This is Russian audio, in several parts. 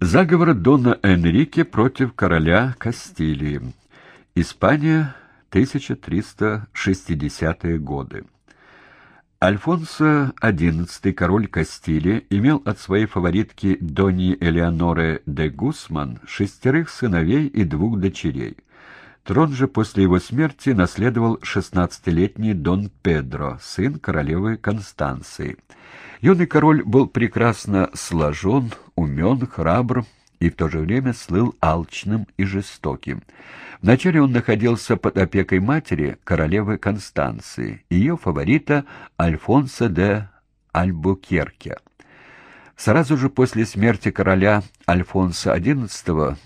Заговор Дона Энрике против короля Кастилии. Испания, 1360-е годы. Альфонсо XI, король Кастилии, имел от своей фаворитки Дони Элеоноры де Гусман шестерых сыновей и двух дочерей. Трон же после его смерти наследовал шестнадцатилетний Дон Педро, сын королевы Констанции. Юный король был прекрасно сложен, умен, храбр и в то же время слыл алчным и жестоким. Вначале он находился под опекой матери, королевы Констанции, ее фаворита Альфонса де Альбукерке. Сразу же после смерти короля Альфонса XI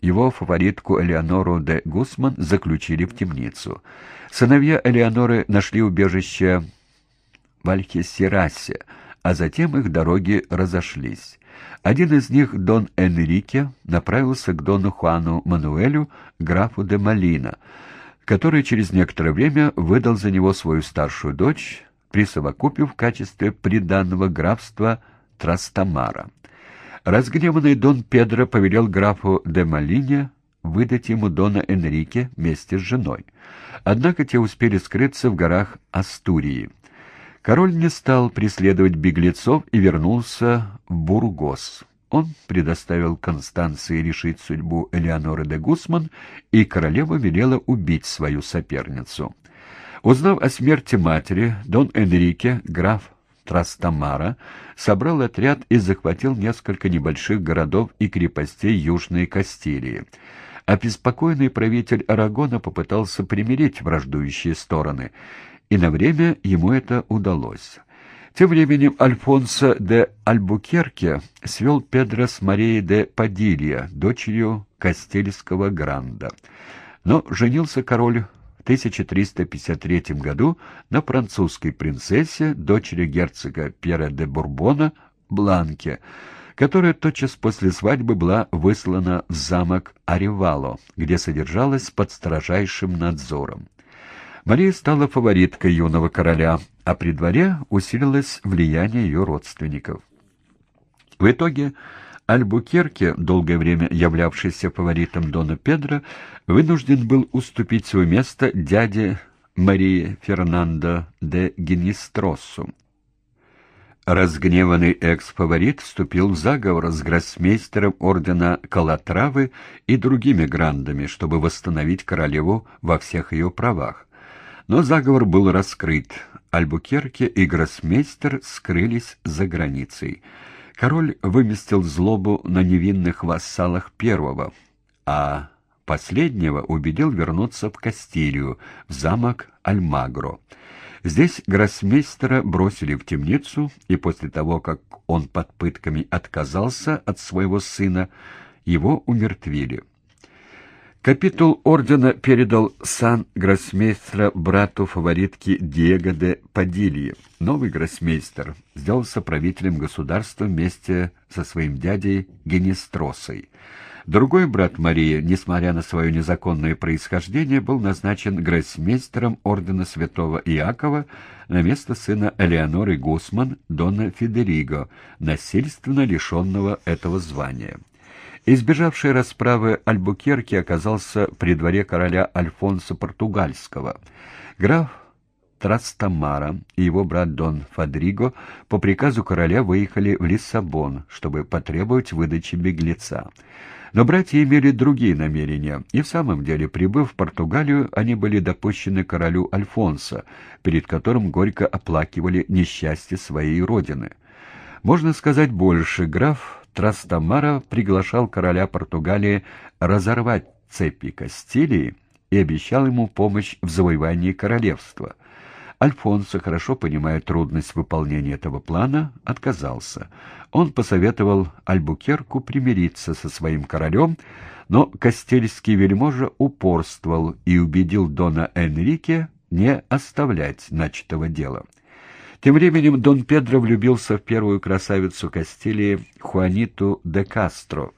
его фаворитку Элеонору де Гусман заключили в темницу. Сыновья Элеоноры нашли убежище в Альхесерасе, а затем их дороги разошлись. Один из них, Дон Энрике, направился к Дону Хуану Мануэлю, графу де Малина, который через некоторое время выдал за него свою старшую дочь, присовокупив в качестве приданного графства Трастамара. Разгневанный Дон Педро повелел графу де Малине выдать ему Дона Энрике вместе с женой. Однако те успели скрыться в горах Астурии. Король не стал преследовать беглецов и вернулся в Бургос. Он предоставил Констанции решить судьбу Элеоноры де Гусман, и королева велела убить свою соперницу. Узнав о смерти матери, Дон Энрике, граф Трастамара, собрал отряд и захватил несколько небольших городов и крепостей Южной Кастилии. Обеспокоенный правитель Арагона попытался примирить враждующие стороны, и на время ему это удалось. Тем временем Альфонсо де Альбукерке свел Педро с Марией де Падилья, дочерью Кастельского Гранда. Но женился король 1353 году на французской принцессе, дочери герцога Пьера де Бурбона, Бланке, которая тотчас после свадьбы была выслана в замок Аревало, где содержалась под строжайшим надзором. Мария стала фавориткой юного короля, а при дворе усилилось влияние ее родственников. В итоге Альбукерке, долгое время являвшийся фаворитом Дона Педро, вынужден был уступить свое место дяде Марии Фернандо де Генистросу. Разгневанный экс-фаворит вступил в заговор с гроссмейстером ордена Калатравы и другими грандами, чтобы восстановить королеву во всех ее правах. Но заговор был раскрыт. Альбукерке и гроссмейстер скрылись за границей. Король выместил злобу на невинных вассалах первого, а последнего убедил вернуться в Кастилию, в замок Альмагро. Здесь гроссмейстера бросили в темницу, и после того, как он под пытками отказался от своего сына, его умертвили. Капитул ордена передал сан гроссмейстера брату фаворитки Диего де Падилье. Новый гроссмейстер сделался правителем государства вместе со своим дядей Генестросой. Другой брат Марии, несмотря на свое незаконное происхождение, был назначен гроссмейстером ордена святого Иакова на место сына Элеоноры Гусман, Дона Федериго, насильственно лишенного этого звания. Избежавший расправы Альбукерки оказался при дворе короля Альфонса Португальского. Граф Трастамара и его брат Дон Фадриго по приказу короля выехали в Лиссабон, чтобы потребовать выдачи беглеца. Но братья имели другие намерения, и в самом деле, прибыв в Португалию, они были допущены королю Альфонсо, перед которым горько оплакивали несчастье своей родины. Можно сказать больше, граф Трастамара приглашал короля Португалии разорвать цепи Кастилии и обещал ему помощь в завоевании королевства. Альфонсо, хорошо понимая трудность выполнения этого плана, отказался. Он посоветовал Альбукерку примириться со своим королем, но Кастельский вельможа упорствовал и убедил Дона Энрике не оставлять начатого дела. Тем временем Дон Педро влюбился в первую красавицу Кастилии Хуаниту де Кастро,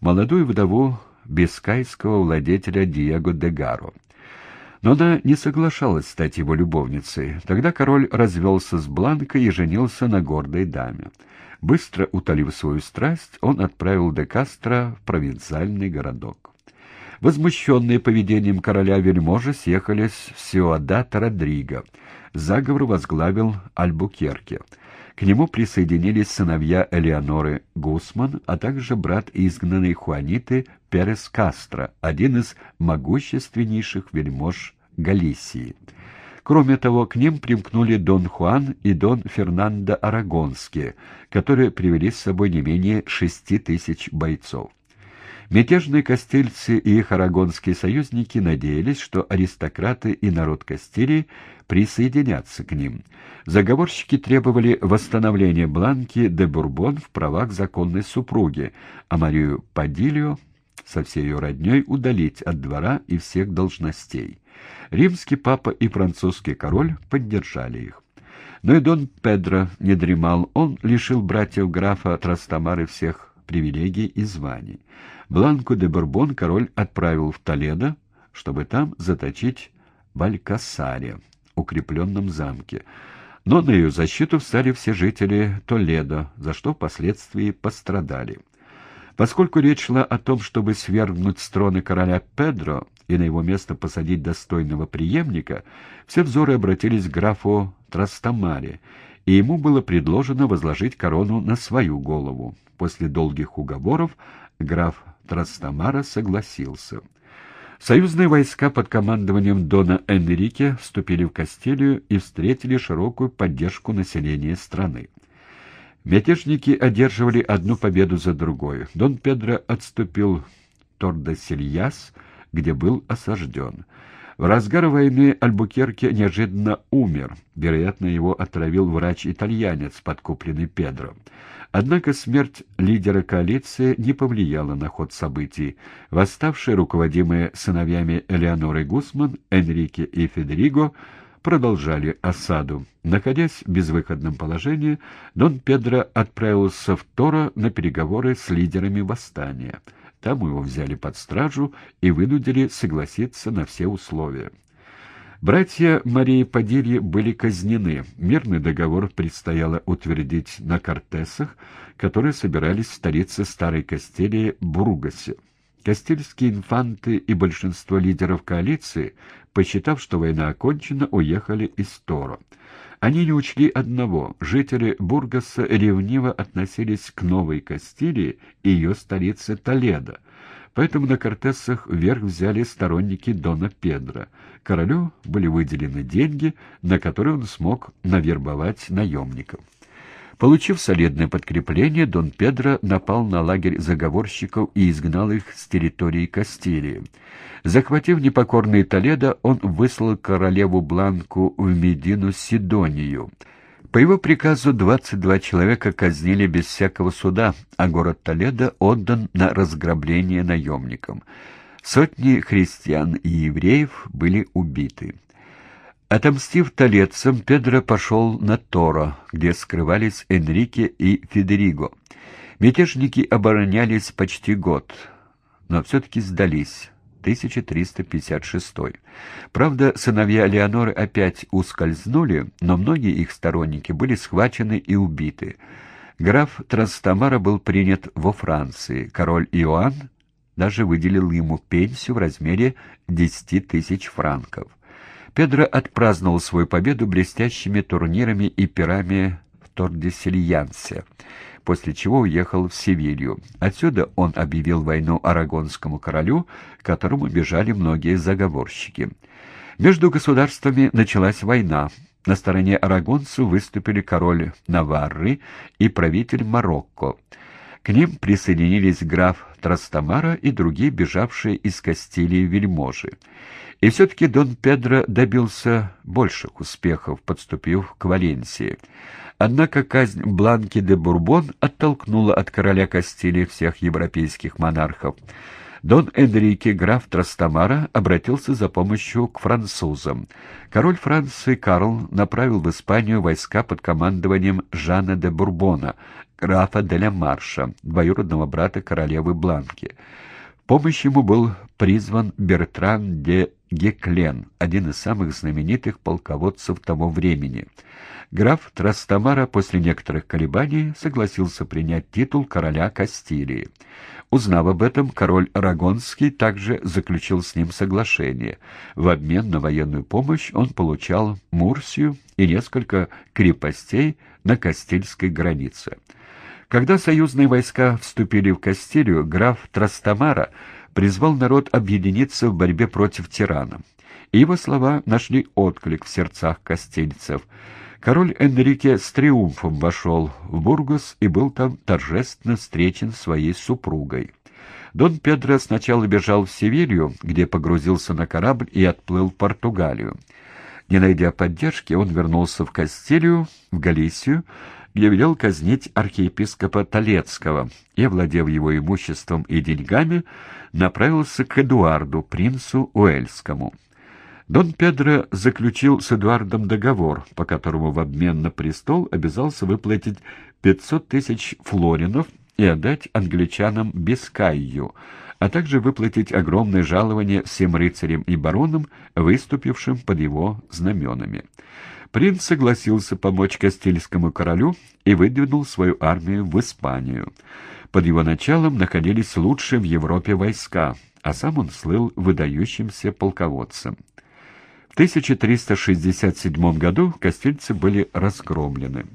молодую вдову бискайского владетеля Диего де Гаро. Но она не соглашалась стать его любовницей. Тогда король развелся с Бланкой и женился на гордой даме. Быстро утолив свою страсть, он отправил де Кастро в провинциальный городок. Возмущенные поведением короля вельможи съехались в Сиодат Родриго. Заговор возглавил Альбукерке. К нему присоединились сыновья Элеоноры Гусман, а также брат изгнанной Хуаниты Перес Кастро, один из могущественнейших вельмож Галисии. Кроме того, к ним примкнули Дон Хуан и Дон Фернандо Арагонские, которые привели с собой не менее шести тысяч бойцов. Мятежные кастильцы и их арагонские союзники надеялись, что аристократы и народ Кастилии присоединятся к ним. Заговорщики требовали восстановления Бланки де Бурбон в правах законной супруги, а Марию Падильо со всей ее родней удалить от двора и всех должностей. Римский папа и французский король поддержали их. Но и Дон Педро не дремал, он лишил братьев графа Трастамары всех привилегий и званий. Бланку де Бурбон король отправил в Толедо, чтобы там заточить в Алькасаре, укрепленном замке. Но на ее защиту встали все жители Толедо, за что впоследствии пострадали. Поскольку речь шла о том, чтобы свергнуть с трона короля Педро и на его место посадить достойного преемника, все взоры обратились к графу Трастамаре, и ему было предложено возложить корону на свою голову. После долгих уговоров граф Трастамара согласился. Союзные войска под командованием Дона Энрике вступили в Кастилию и встретили широкую поддержку населения страны. Мятежники одерживали одну победу за другой. Дон Педро отступил в Тордосильяс, где был осажден. В разгар войны Альбукерке неожиданно умер. Вероятно, его отравил врач-итальянец, подкупленный Педро. Однако смерть лидера коалиции не повлияла на ход событий. Восставшие, руководимые сыновьями Элеоноры Гусман, Энрике и Федериго, продолжали осаду. Находясь в безвыходном положении, Дон Педро отправился в Торо на переговоры с лидерами восстания. Там его взяли под стражу и вынудили согласиться на все условия. Братья Марии Падильи были казнены. Мирный договор предстояло утвердить на Кортесах, которые собирались в столице Старой Кастилии Бургасе. Кастильские инфанты и большинство лидеров коалиции, посчитав, что война окончена, уехали из Торо. Они не учли одного. Жители Бургаса ревниво относились к Новой Кастилии и ее столице Толедо. Поэтому на Кортесах вверх взяли сторонники Дона Педро. Королю были выделены деньги, на которые он смог навербовать наемников. Получив солидное подкрепление, Дон Педро напал на лагерь заговорщиков и изгнал их с территории Кастилии. Захватив непокорный Толедо, он выслал королеву Бланку в Медину Сидонию. По его приказу 22 человека казнили без всякого суда, а город Толедо отдан на разграбление наемникам. Сотни христиан и евреев были убиты. Отомстив талецам, Педро пошел на Торо, где скрывались Энрике и Федериго. Мятежники оборонялись почти год, но все-таки сдались. 1356. Правда, сыновья Леоноры опять ускользнули, но многие их сторонники были схвачены и убиты. Граф Трастамара был принят во Франции. Король Иоанн даже выделил ему пенсию в размере 10 тысяч франков. Педро отпраздновал свою победу блестящими турнирами и пирами в Тордесильянсе, после чего уехал в Севилью. Отсюда он объявил войну арагонскому королю, к которому бежали многие заговорщики. Между государствами началась война. На стороне арагонцев выступили король Наварры и правитель Марокко. К ним присоединились граф Трастамара и другие бежавшие из Кастилии вельможи. И все-таки Дон Педро добился больших успехов, подступив к Валенсии. Однако казнь Бланки де Бурбон оттолкнула от короля Кастилии всех европейских монархов. Дон Энрике, граф Трастамара, обратился за помощью к французам. Король Франции Карл направил в Испанию войска под командованием Жана де Бурбона, графа де Марша, двоюродного брата королевы Бланки. В помощь ему был призван Бертран де Геклен, один из самых знаменитых полководцев того времени. Граф Трастамара после некоторых колебаний согласился принять титул короля Кастилии. Узнав об этом, король Арагонский также заключил с ним соглашение. В обмен на военную помощь он получал Мурсию и несколько крепостей на Кастильской границе. Когда союзные войска вступили в Кастилию, граф Трастамара призвал народ объединиться в борьбе против тирана. И его слова нашли отклик в сердцах кастильцев. Король Энрике с триумфом вошел в Бургос и был там торжественно встречен своей супругой. Дон Педро сначала бежал в Севилью, где погрузился на корабль и отплыл в Португалию. Не найдя поддержки, он вернулся в Кастилию, в Галисию, где велел казнить архиепископа Толецкого и, овладев его имуществом и деньгами, направился к Эдуарду, принцу Уэльскому. Дон Педро заключил с Эдуардом договор, по которому в обмен на престол обязался выплатить 500 тысяч флоринов и отдать англичанам Бискайю, а также выплатить огромное жалование всем рыцарям и баронам, выступившим под его знаменами. Принц согласился помочь Кастильскому королю и выдвинул свою армию в Испанию. Под его началом находились лучшие в Европе войска, а сам он слыл выдающимся полководцем. В 1367 году кастильцы были разгромлены.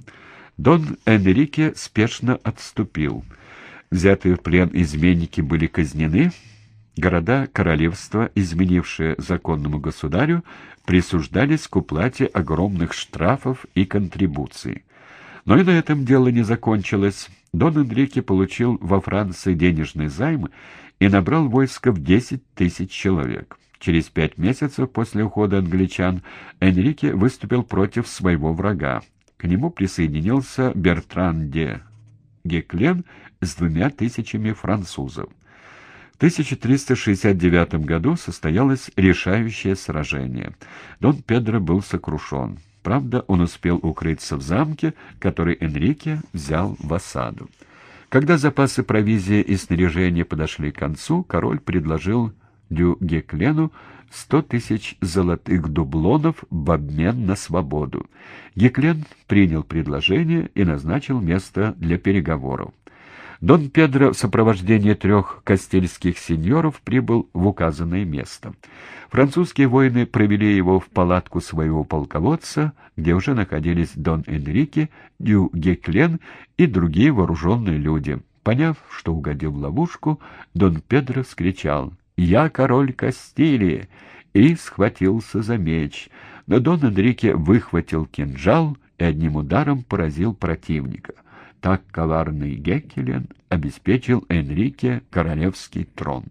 Дон Энрике спешно отступил. Взятые в плен изменники были казнены, Города королевства, изменившие законному государю, присуждались к уплате огромных штрафов и контрибуций. Но и на этом дело не закончилось. Дон Энрике получил во Франции денежный займ и набрал войско в 10 тысяч человек. Через пять месяцев после ухода англичан Энрике выступил против своего врага. К нему присоединился Бертран де Геклен с двумя тысячами французов. В 1369 году состоялось решающее сражение. Дон Педро был сокрушен. Правда, он успел укрыться в замке, который Энрике взял в осаду. Когда запасы провизии и снаряжения подошли к концу, король предложил Дю Геклену сто тысяч золотых дублонов в обмен на свободу. Геклен принял предложение и назначил место для переговоров. Дон Педро в сопровождении трех кастильских сеньоров прибыл в указанное место. Французские воины провели его в палатку своего полководца, где уже находились Дон Энрике, Дю Геклен и другие вооруженные люди. Поняв, что угодил в ловушку, Дон Педро вскричал «Я король Кастилии!» и схватился за меч. Но Дон Энрике выхватил кинжал и одним ударом поразил противника. Так коварный Геккелен обеспечил Энрике королевский трон.